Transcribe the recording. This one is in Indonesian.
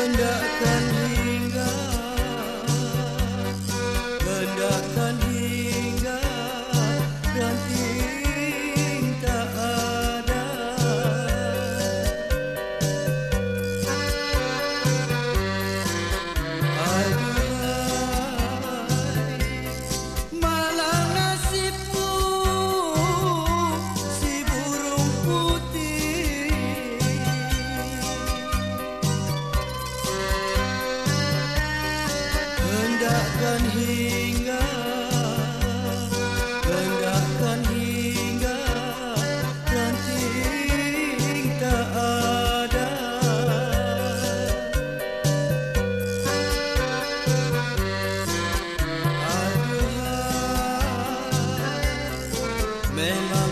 rendahkan diri hingga Tegakkan hingga Nanti tak ada. Memang